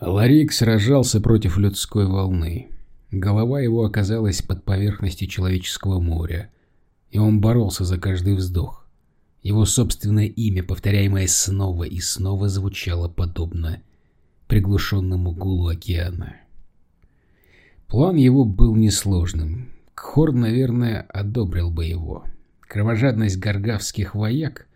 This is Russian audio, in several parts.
Ларик сражался против людской волны. Голова его оказалась под поверхностью человеческого моря, и он боролся за каждый вздох. Его собственное имя, повторяемое снова и снова, звучало подобно приглушенному гулу океана. План его был несложным. Кхорн, наверное, одобрил бы его. Кровожадность гаргавских вояк,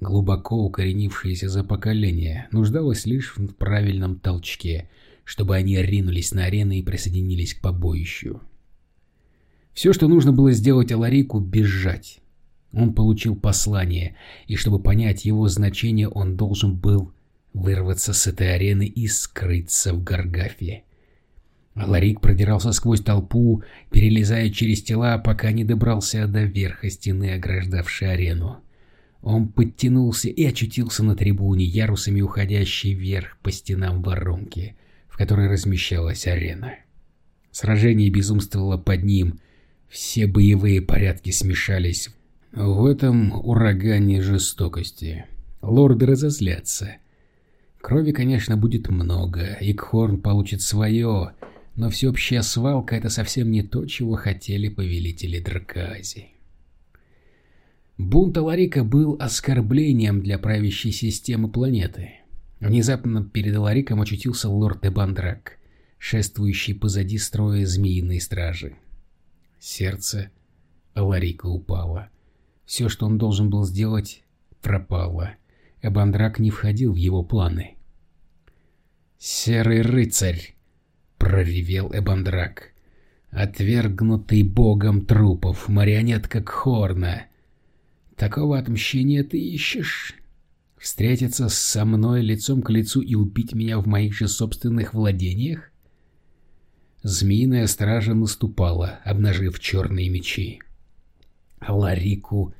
глубоко укоренившаяся за поколение, нуждалась лишь в правильном толчке, чтобы они ринулись на арены и присоединились к побоищу. Все, что нужно было сделать Аларику, бежать. Он получил послание, и чтобы понять его значение, он должен был вырваться с этой арены и скрыться в Гаргафе. Ларик продирался сквозь толпу, перелезая через тела, пока не добрался до верха стены, ограждавшей арену. Он подтянулся и очутился на трибуне, ярусами уходящей вверх по стенам воронки, в которой размещалась арена. Сражение безумствовало под ним, все боевые порядки смешались в этом урагане жестокости. Лорды разозлятся. Крови, конечно, будет много, и Кхорн получит свое, но всеобщая свалка — это совсем не то, чего хотели повелители Дркази. Бунт Аларика был оскорблением для правящей системы планеты. Внезапно перед Алариком очутился лорд Эбандрак, шествующий позади строя змеиной стражи. Сердце Аларика упало. Все, что он должен был сделать, пропало. Эбандрак не входил в его планы. «Серый рыцарь!» — проревел Эбандрак. «Отвергнутый богом трупов, марионетка Кхорна. Такого отмщения ты ищешь? Встретиться со мной лицом к лицу и убить меня в моих же собственных владениях?» Змеиная стража наступала, обнажив черные мечи. Ларику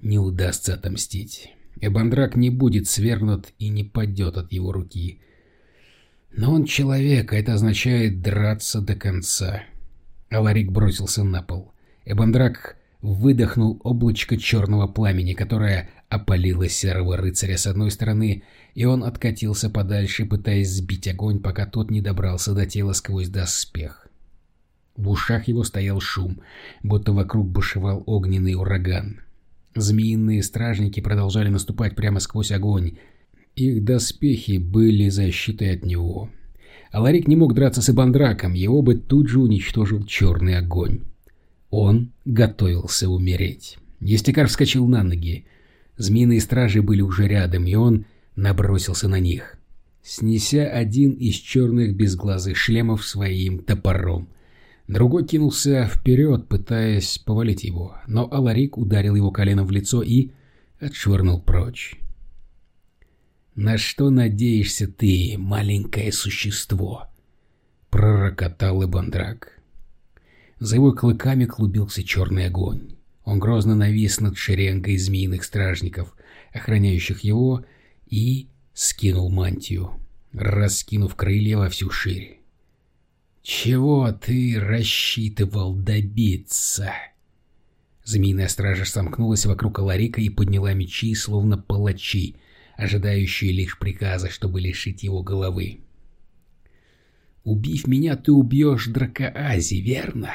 не удастся отомстить. Эбандрак не будет свергнут и не падет от его руки. Но он человек, а это означает драться до конца. Аларик бросился на пол. Эбандрак выдохнул облачко черного пламени, которое опалило серого рыцаря с одной стороны, и он откатился подальше, пытаясь сбить огонь, пока тот не добрался до тела сквозь доспех. В ушах его стоял шум, будто вокруг бушевал огненный ураган. Змеиные стражники продолжали наступать прямо сквозь огонь. Их доспехи были защитой от него. Аларик не мог драться с Ибандраком, его бы тут же уничтожил черный огонь. Он готовился умереть. Естекар вскочил на ноги. Змеиные стражи были уже рядом, и он набросился на них, снеся один из черных безглазых шлемов своим топором. Другой кинулся вперед, пытаясь повалить его, но Аларик ударил его коленом в лицо и отшвырнул прочь. «На что надеешься ты, маленькое существо?» — пророкотал Ибандрак. За его клыками клубился черный огонь. Он грозно навис над шеренгой змеиных стражников, охраняющих его, и скинул мантию, раскинув крылья во всю ширь. «Чего ты рассчитывал добиться?» Змеиная стража сомкнулась вокруг Аларика и подняла мечи, словно палачи, ожидающие лишь приказа, чтобы лишить его головы. «Убив меня, ты убьешь Дракоази, верно?»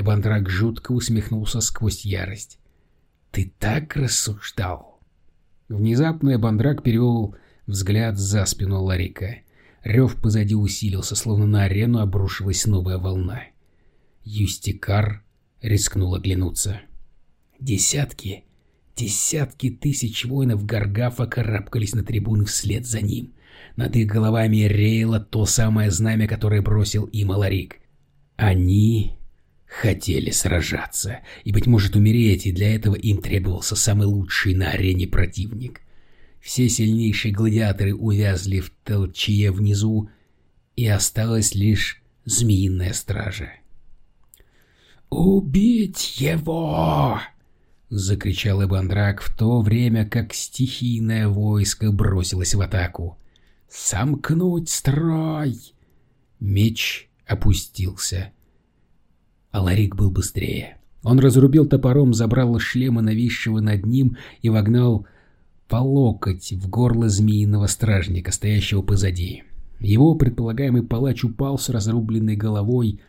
Эбандрак жутко усмехнулся сквозь ярость. «Ты так рассуждал?» Внезапно Эбандрак перевел взгляд за спину Ларика. Рев позади усилился, словно на арену обрушилась новая волна. Юстикар рискнул оглянуться. Десятки, десятки тысяч воинов Гаргафа карабкались на трибуны вслед за ним. Над их головами реяло то самое знамя, которое бросил им Аларик. Они хотели сражаться, и, быть может, умереть, и для этого им требовался самый лучший на арене противник. Все сильнейшие гладиаторы увязли в толчье внизу, и осталась лишь змеиная стража. «Убить его!» — закричал Эбандрак в то время, как стихийное войско бросилось в атаку. «Сомкнуть строй!» Меч опустился. Аларик был быстрее. Он разрубил топором, забрал шлема нависшего над ним и вогнал по локоть в горло змеиного стражника, стоящего позади. Его предполагаемый палач упал с разрубленной головой,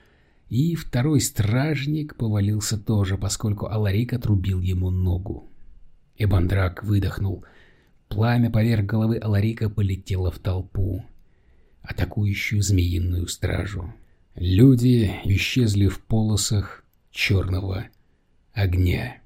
и второй стражник повалился тоже, поскольку Аларик отрубил ему ногу. Эбандрак выдохнул. Пламя поверх головы Аларика полетело в толпу, атакующую змеиную стражу. Люди исчезли в полосах черного огня.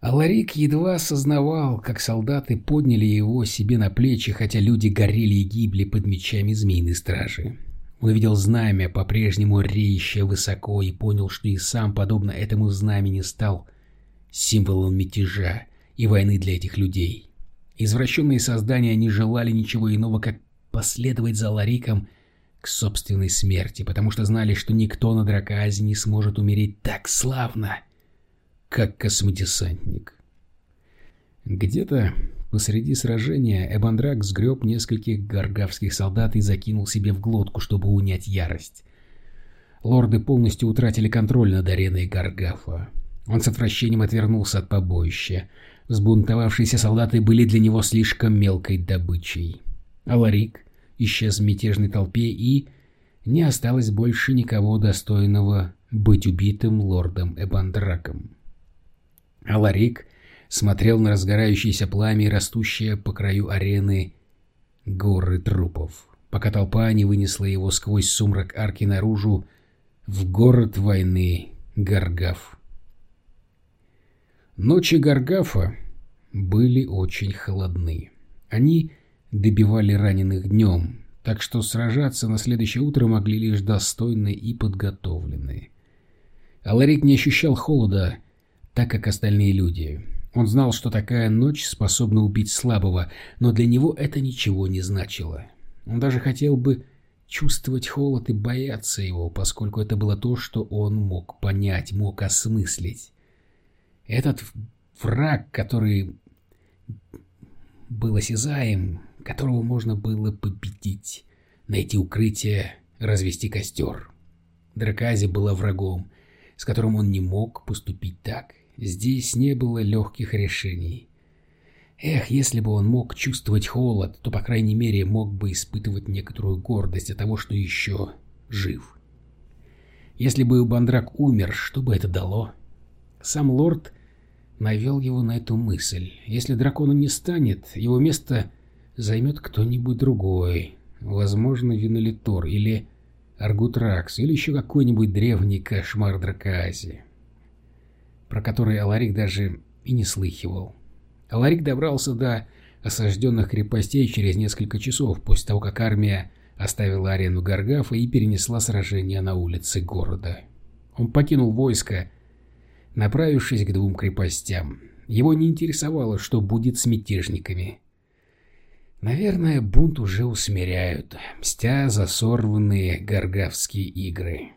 Аларик едва осознавал, как солдаты подняли его себе на плечи, хотя люди горели и гибли под мечами змеиной стражи. Он видел знамя, по-прежнему реющее высоко, и понял, что и сам, подобно этому знамени, стал символом мятежа и войны для этих людей. Извращенные создания не желали ничего иного, как последовать за Лариком к собственной смерти, потому что знали, что никто на Драказе не сможет умереть так славно, как космодесантник. Где-то Посреди сражения Эбандрак сгреб нескольких гаргавских солдат и закинул себе в глотку, чтобы унять ярость. Лорды полностью утратили контроль над ареной Гаргафа. Он с отвращением отвернулся от побоища. Взбунтовавшиеся солдаты были для него слишком мелкой добычей. Аларик исчез в мятежной толпе и... Не осталось больше никого достойного быть убитым лордом Эбандраком. Аларик смотрел на разгорающееся пламя и растущее по краю арены горы трупов, пока толпа не вынесла его сквозь сумрак арки наружу в город войны Гаргаф. Ночи Гаргафа были очень холодны. Они добивали раненых днем, так что сражаться на следующее утро могли лишь достойные и подготовленные. Аларик не ощущал холода, так как остальные люди. Он знал, что такая ночь способна убить слабого, но для него это ничего не значило. Он даже хотел бы чувствовать холод и бояться его, поскольку это было то, что он мог понять, мог осмыслить. Этот враг, который был осязаем, которого можно было победить, найти укрытие, развести костер. Дракази была врагом, с которым он не мог поступить так, Здесь не было легких решений. Эх, если бы он мог чувствовать холод, то, по крайней мере, мог бы испытывать некоторую гордость от того, что еще жив. Если бы Бандрак умер, что бы это дало? Сам лорд навел его на эту мысль. Если дракона не станет, его место займет кто-нибудь другой. Возможно, Винолитор или Аргутракс, или еще какой-нибудь древний кошмар Дракоази про который Аларик даже и не слыхивал. Аларик добрался до осажденных крепостей через несколько часов после того, как армия оставила арену Гаргафа и перенесла сражение на улицы города. Он покинул войско, направившись к двум крепостям. Его не интересовало, что будет с мятежниками. Наверное, бунт уже усмиряют, мстя за сорванные гаргавские игры.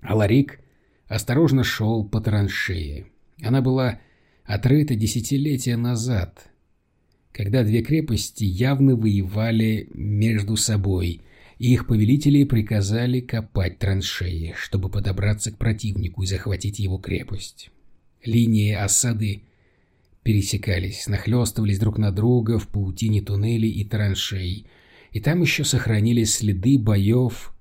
Аларик осторожно шел по траншее. Она была отрыта десятилетия назад, когда две крепости явно воевали между собой, и их повелители приказали копать траншеи, чтобы подобраться к противнику и захватить его крепость. Линии осады пересекались, нахлестывались друг на друга в паутине туннелей и траншей, и там еще сохранились следы боев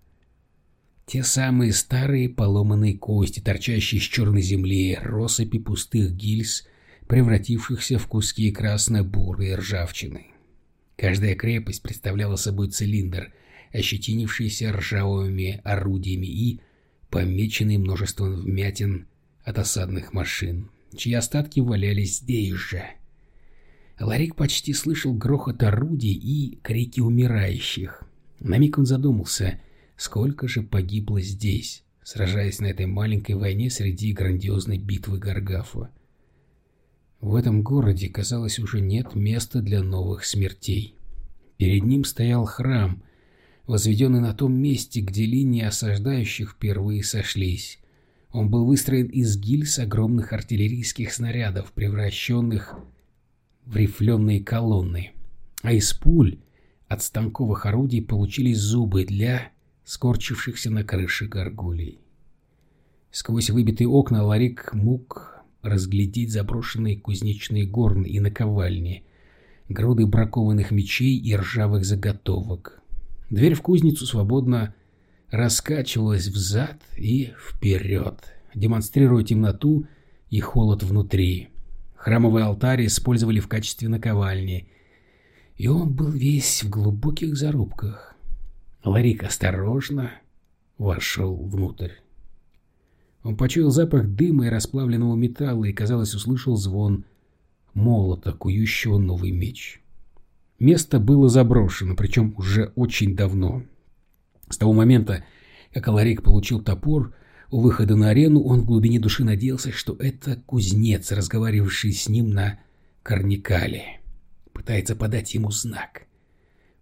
те самые старые поломанные кости, торчащие из черной земли, россыпи пустых гильз, превратившихся в куски красно-бурой ржавчины. Каждая крепость представляла собой цилиндр, ощетинившийся ржавыми орудиями и помеченный множеством вмятин от осадных машин, чьи остатки валялись здесь же. Ларик почти слышал грохот орудий и крики умирающих. На миг он задумался, Сколько же погибло здесь, сражаясь на этой маленькой войне среди грандиозной битвы Гаргафа. В этом городе, казалось, уже нет места для новых смертей. Перед ним стоял храм, возведенный на том месте, где линии осаждающих впервые сошлись. Он был выстроен из гильз огромных артиллерийских снарядов, превращенных в рифленые колонны. А из пуль от станковых орудий получились зубы для скорчившихся на крыше горгулей. Сквозь выбитые окна Ларик мог разглядеть заброшенные кузнечные горны и наковальни, груды бракованных мечей и ржавых заготовок. Дверь в кузницу свободно раскачивалась взад и вперед, демонстрируя темноту и холод внутри. Храмовый алтарь использовали в качестве наковальни, и он был весь в глубоких зарубках. Ларик осторожно вошел внутрь. Он почуял запах дыма и расплавленного металла и, казалось, услышал звон молота, кующего новый меч. Место было заброшено, причем уже очень давно. С того момента, как Аларик получил топор, у выхода на арену он в глубине души надеялся, что это кузнец, разговаривавший с ним на Карникале. Пытается подать ему знак.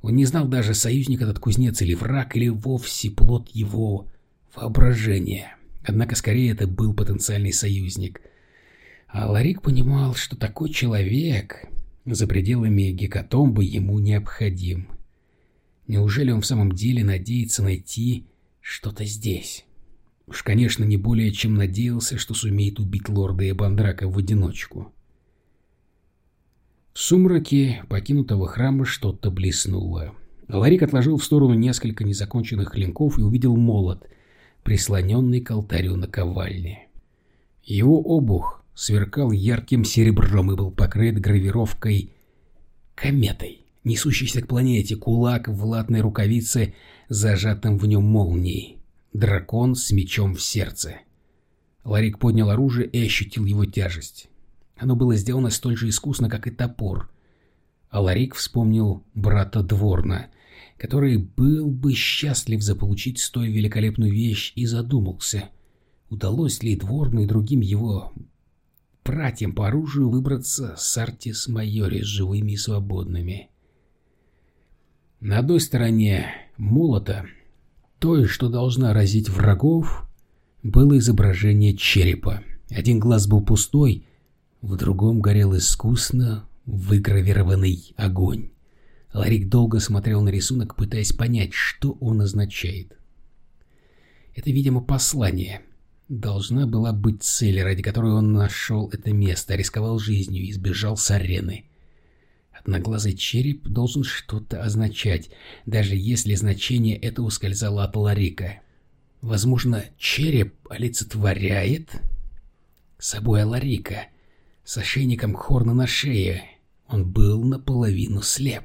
Он не знал даже, союзник этот кузнец или враг, или вовсе плод его воображения. Однако скорее это был потенциальный союзник. А Ларик понимал, что такой человек за пределами гекатомбы ему необходим. Неужели он в самом деле надеется найти что-то здесь? Уж, конечно, не более чем надеялся, что сумеет убить лорда Эбандрака в одиночку. В сумраке покинутого храма что-то блеснуло. Ларик отложил в сторону несколько незаконченных клинков и увидел молот, прислоненный к алтарю наковальни. Его обух сверкал ярким серебром и был покрыт гравировкой кометой, несущейся к планете, кулак в латной рукавице, зажатым в нем молнией, дракон с мечом в сердце. Ларик поднял оружие и ощутил его тяжесть. Оно было сделано столь же искусно, как и топор. А Ларик вспомнил брата Дворна — который был бы счастлив заполучить столь великолепную вещь, и задумался, удалось ли Дворну и другим его братьям по оружию выбраться с Артис Майорис живыми и свободными. На одной стороне молота, той, что должна разить врагов, было изображение черепа. Один глаз был пустой, в другом горел искусно выгравированный огонь. Ларик долго смотрел на рисунок, пытаясь понять, что он означает. Это, видимо, послание. Должна была быть цель, ради которой он нашел это место, рисковал жизнью и сбежал с арены. Одноглазый череп должен что-то означать, даже если значение это ускользало от Ларика. Возможно, череп олицетворяет собой Ларика с ошейником Хорна на шее. Он был наполовину слеп.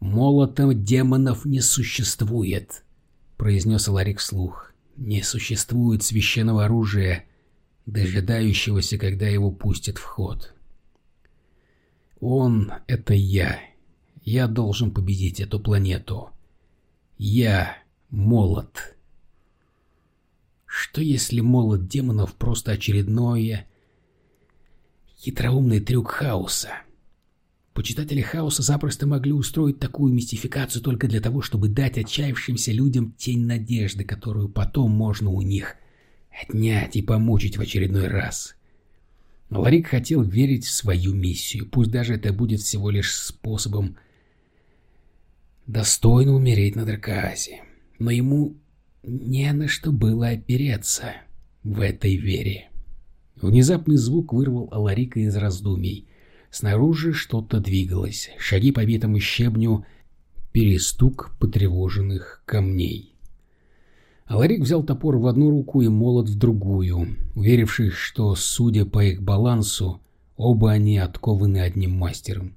«Молотом демонов не существует», — произнес Ларик вслух. «Не существует священного оружия, дожидающегося, когда его пустят в ход. Он — это я. Я должен победить эту планету. Я — молот». Что если молот демонов просто очередное хитроумный трюк хаоса? Почитатели хаоса запросто могли устроить такую мистификацию только для того, чтобы дать отчаявшимся людям тень надежды, которую потом можно у них отнять и помучить в очередной раз. Ларик хотел верить в свою миссию, пусть даже это будет всего лишь способом достойно умереть на Дракоазе. Но ему не на что было опереться в этой вере. Внезапный звук вырвал Аларика из раздумий — Снаружи что-то двигалось, шаги по битому щебню, перестук потревоженных камней. Аларик взял топор в одну руку и молот в другую, уверившись, что, судя по их балансу, оба они откованы одним мастером.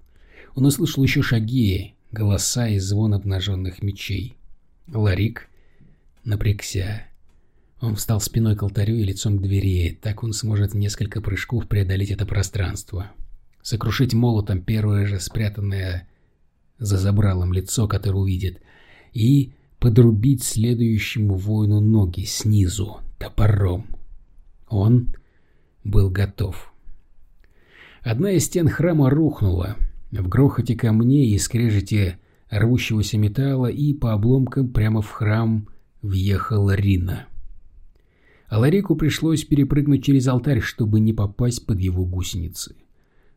Он услышал еще шаги, голоса и звон обнаженных мечей. Ларик напрягся. Он встал спиной к алтарю и лицом к двери, так он сможет несколько прыжков преодолеть это пространство сокрушить молотом первое же спрятанное за забралом лицо, которое увидит, и подрубить следующему воину ноги снизу топором. Он был готов. Одна из стен храма рухнула. В грохоте камней и скрежете рвущегося металла и по обломкам прямо в храм въехала Рина. А Ларику пришлось перепрыгнуть через алтарь, чтобы не попасть под его гусеницы.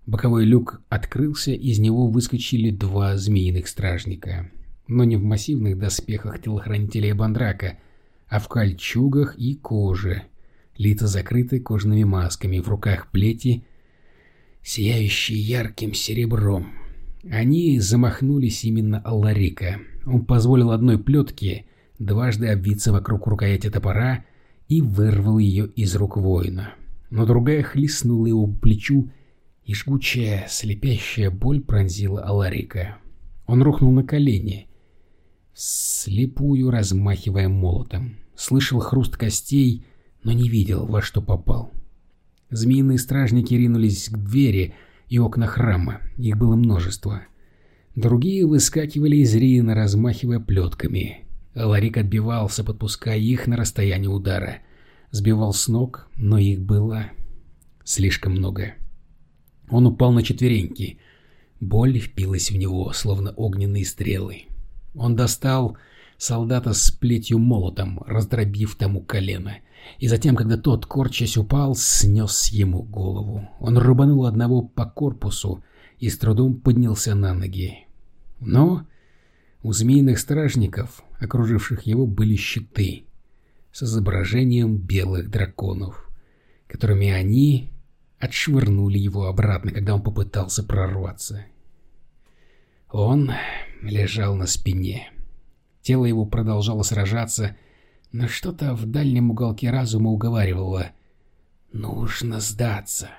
Боковой люк открылся, из него выскочили два змеиных стражника. Но не в массивных доспехах телохранителей Бандрака, а в кольчугах и коже. Лица закрыты кожаными масками, в руках плети сияющие ярким серебром. Они замахнулись именно Алларика. Он позволил одной плетке дважды обвиться вокруг рукояти топора и вырвал ее из рук воина. Но другая хлестнула его по плечу, и жгучая, слепящая боль пронзила Аларика. Он рухнул на колени, слепую размахивая молотом. Слышал хруст костей, но не видел, во что попал. Змеиные стражники ринулись к двери и окна храма. Их было множество. Другие выскакивали из рина, размахивая плетками. Ларик отбивался, подпуская их на расстояние удара. Сбивал с ног, но их было слишком много. Он упал на четвереньки. Боль впилась в него, словно огненные стрелы. Он достал солдата с плетью молотом, раздробив тому колено. И затем, когда тот, корчась, упал, снес ему голову. Он рубанул одного по корпусу и с трудом поднялся на ноги. Но у змеиных стражников, окруживших его, были щиты с изображением белых драконов, которыми они отшвырнули его обратно, когда он попытался прорваться. Он лежал на спине. Тело его продолжало сражаться, но что-то в дальнем уголке разума уговаривало «Нужно сдаться».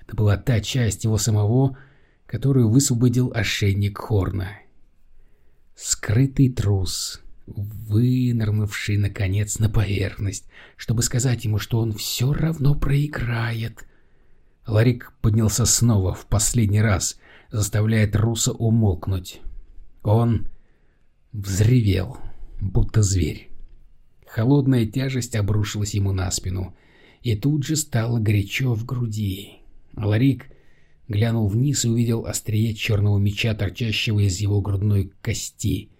Это была та часть его самого, которую высвободил ошейник Хорна. Скрытый трус, вынырнувший, наконец, на поверхность, чтобы сказать ему, что он все равно проиграет. Ларик поднялся снова, в последний раз, заставляя труса умолкнуть. Он взревел, будто зверь. Холодная тяжесть обрушилась ему на спину, и тут же стало горячо в груди. Ларик глянул вниз и увидел острие черного меча, торчащего из его грудной кости.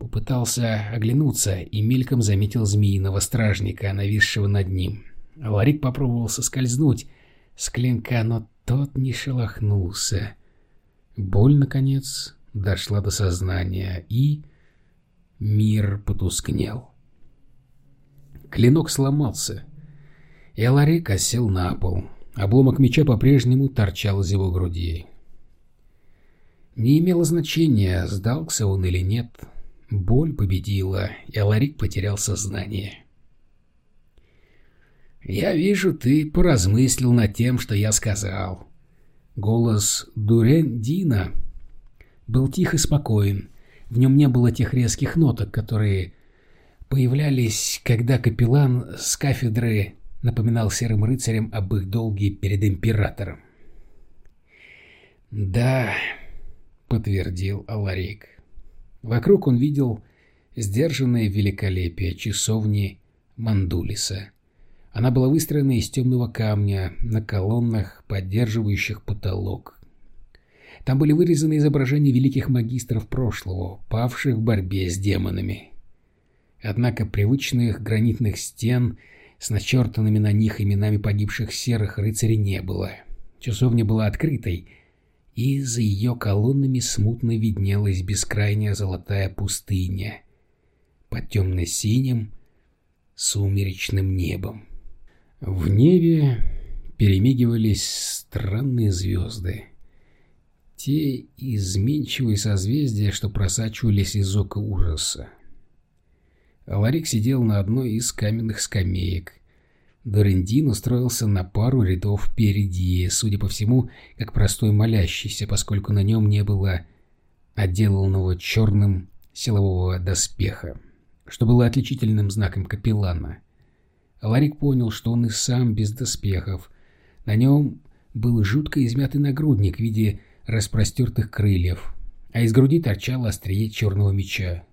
Попытался оглянуться и мельком заметил змеиного стражника, нависшего над ним. Ларик попробовал соскользнуть с клинка, но тот не шелохнулся. Боль, наконец, дошла до сознания, и мир потускнел. Клинок сломался, и Аларик осел на пол. Обломок меча по-прежнему торчал из его груди. Не имело значения, сдался он или нет. Боль победила, и Аларик потерял сознание. «Я вижу, ты поразмыслил над тем, что я сказал». Голос Дурен Дина был тих и спокоен. В нем не было тех резких ноток, которые появлялись, когда капеллан с кафедры напоминал серым рыцарям об их долге перед императором. «Да», — подтвердил Аларик. Вокруг он видел сдержанное великолепие часовни Мандулиса. Она была выстроена из темного камня на колоннах, поддерживающих потолок. Там были вырезаны изображения великих магистров прошлого, павших в борьбе с демонами. Однако привычных гранитных стен с начертанными на них именами погибших серых рыцарей не было. Часовня была открытой, и за ее колоннами смутно виднелась бескрайняя золотая пустыня под темно-синим сумеречным небом. В небе перемигивались странные звезды. Те изменчивые созвездия, что просачивались из ока ужаса. Аларик сидел на одной из каменных скамеек. Дорендин устроился на пару рядов впереди, судя по всему, как простой молящийся, поскольку на нем не было отделанного черным силового доспеха, что было отличительным знаком капеллана. Ларик понял, что он и сам без доспехов. На нем был жутко измятый нагрудник в виде распростертых крыльев, а из груди торчало острие черного меча.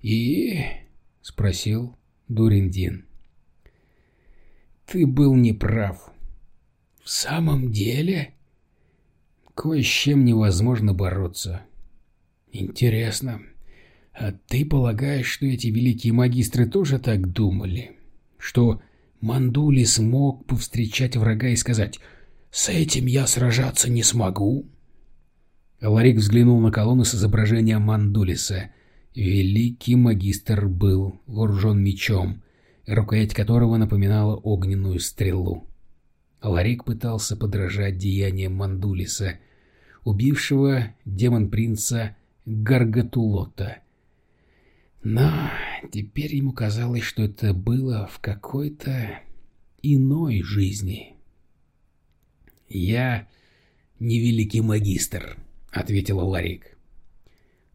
«И?» — спросил Дуриндин. «Ты был неправ». «В самом деле?» «Кое с чем невозможно бороться». «Интересно, а ты полагаешь, что эти великие магистры тоже так думали? Что Мандули смог повстречать врага и сказать «С этим я сражаться не смогу»?» Ларик взглянул на колонну с изображением Мандулиса — Великий магистр был вооружен мечом, рукоять которого напоминала огненную стрелу. Ларик пытался подражать деяниям Мандулиса, убившего демон-принца Гаргатулота. Но теперь ему казалось, что это было в какой-то иной жизни. «Я не великий магистр», — ответил Ларик.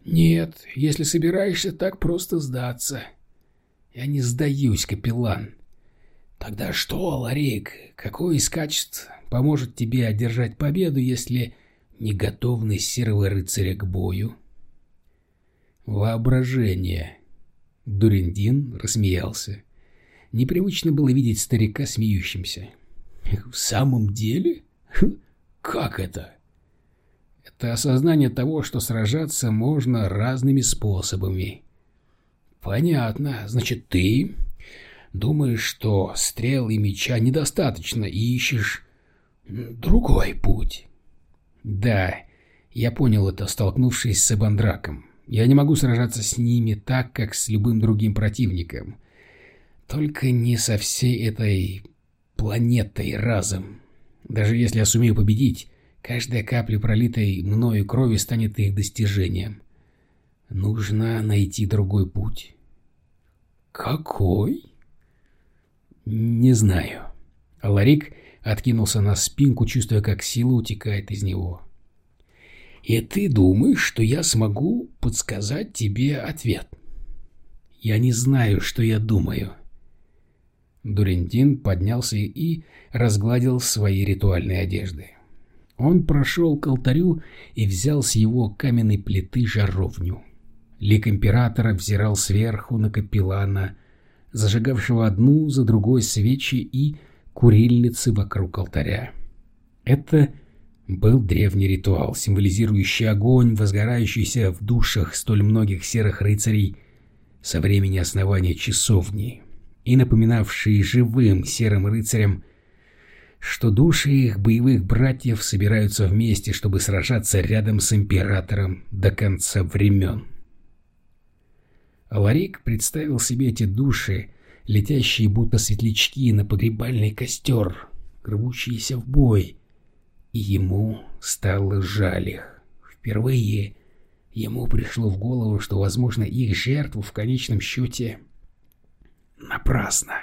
«Нет, если собираешься так просто сдаться». «Я не сдаюсь, капеллан». «Тогда что, Ларик, какое из качеств поможет тебе одержать победу, если не готовность серого рыцаря к бою?» «Воображение». Дуриндин рассмеялся. Непривычно было видеть старика смеющимся. «В самом деле? Как это?» «Это осознание того, что сражаться можно разными способами». «Понятно. Значит, ты думаешь, что стрел и меча недостаточно и ищешь другой путь?» «Да, я понял это, столкнувшись с Эбандраком. Я не могу сражаться с ними так, как с любым другим противником. Только не со всей этой планетой разом. Даже если я сумею победить, каждая капля пролитой мною крови станет их достижением. Нужно найти другой путь. Какой? Не знаю. Ларик откинулся на спинку, чувствуя, как сила утекает из него. И ты думаешь, что я смогу подсказать тебе ответ? Я не знаю, что я думаю. Дурендин поднялся и разгладил свои ритуальные одежды. Он прошел к алтарю и взял с его каменной плиты жаровню. Лик императора взирал сверху на капеллана, зажигавшего одну за другой свечи и курильницы вокруг алтаря. Это был древний ритуал, символизирующий огонь, возгорающийся в душах столь многих серых рыцарей со времени основания часовни, и напоминавший живым серым рыцарям, что души их боевых братьев собираются вместе, чтобы сражаться рядом с императором до конца времен. Ларик представил себе эти души, летящие будто светлячки на погребальный костер, рвущиеся в бой, и ему стало жаль их. Впервые ему пришло в голову, что, возможно, их жертву в конечном счете напрасно.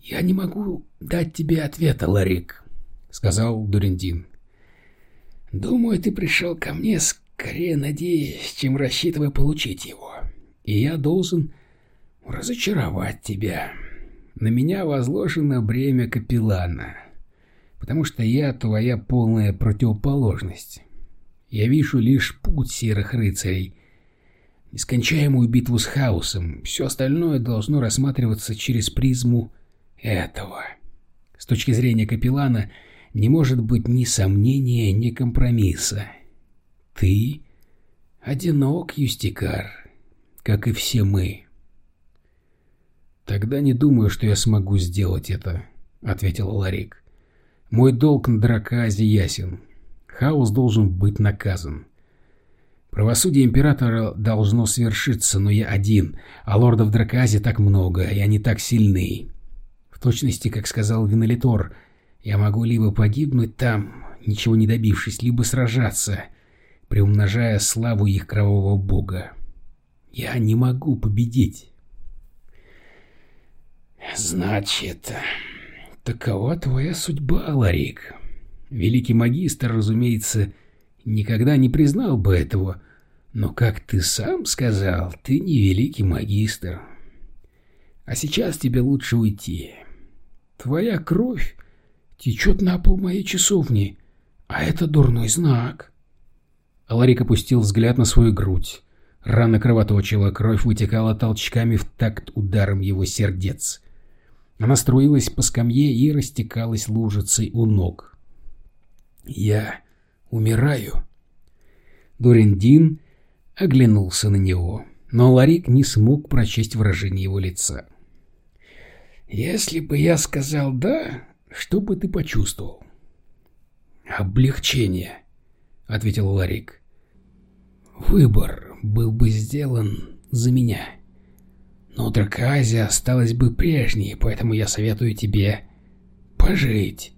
«Я не могу дать тебе ответа, Ларик», — сказал Дурендин. «Думаю, ты пришел ко мне скорее надеясь, чем рассчитывая получить его. И я должен разочаровать тебя. На меня возложено бремя капеллана потому что я твоя полная противоположность. Я вижу лишь путь серых рыцарей, нескончаемую битву с хаосом, все остальное должно рассматриваться через призму этого. С точки зрения капеллана не может быть ни сомнения, ни компромисса. Ты одинок, Юстикар, как и все мы. «Тогда не думаю, что я смогу сделать это», — ответил Ларик. Мой долг на Драказе ясен. Хаос должен быть наказан. Правосудие Императора должно свершиться, но я один, а лордов Драказе так много, и они так сильны. В точности, как сказал Винолитор, я могу либо погибнуть там, ничего не добившись, либо сражаться, приумножая славу их кровавого бога. Я не могу победить. Значит... Такова твоя судьба, Ларик. Великий магистр, разумеется, никогда не признал бы этого, но, как ты сам сказал, ты не великий магистр. А сейчас тебе лучше уйти. Твоя кровь течет на пол моей часовни, а это дурной знак. Ларик опустил взгляд на свою грудь. Рана кровоточила, кровь вытекала толчками в такт ударом его сердец. Она струилась по скамье и растекалась лужицей у ног. «Я умираю». Дурендин оглянулся на него, но Ларик не смог прочесть выражение его лица. «Если бы я сказал «да», что бы ты почувствовал?» «Облегчение», — ответил Ларик. «Выбор был бы сделан за меня». Но Драказия осталась бы прежней, поэтому я советую тебе пожить.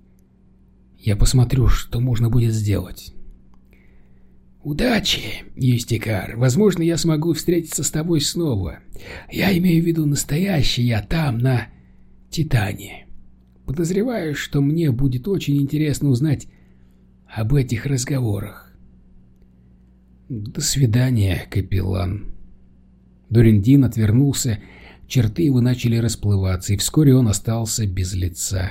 Я посмотрю, что можно будет сделать. Удачи, Юстикар. Возможно, я смогу встретиться с тобой снова. Я имею в виду настоящий я там, на Титане. Подозреваю, что мне будет очень интересно узнать об этих разговорах. До свидания, капеллан. Дуриндин отвернулся, черты его начали расплываться, и вскоре он остался без лица.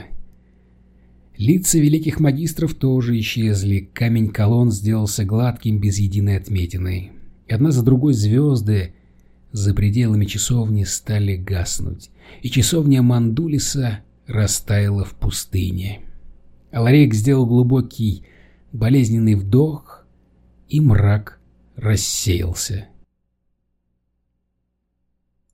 Лица великих магистров тоже исчезли, камень колонн сделался гладким без единой отметины. Одна за другой звезды за пределами часовни стали гаснуть, и часовня Мандулиса растаяла в пустыне. Аларик сделал глубокий болезненный вдох, и мрак рассеялся.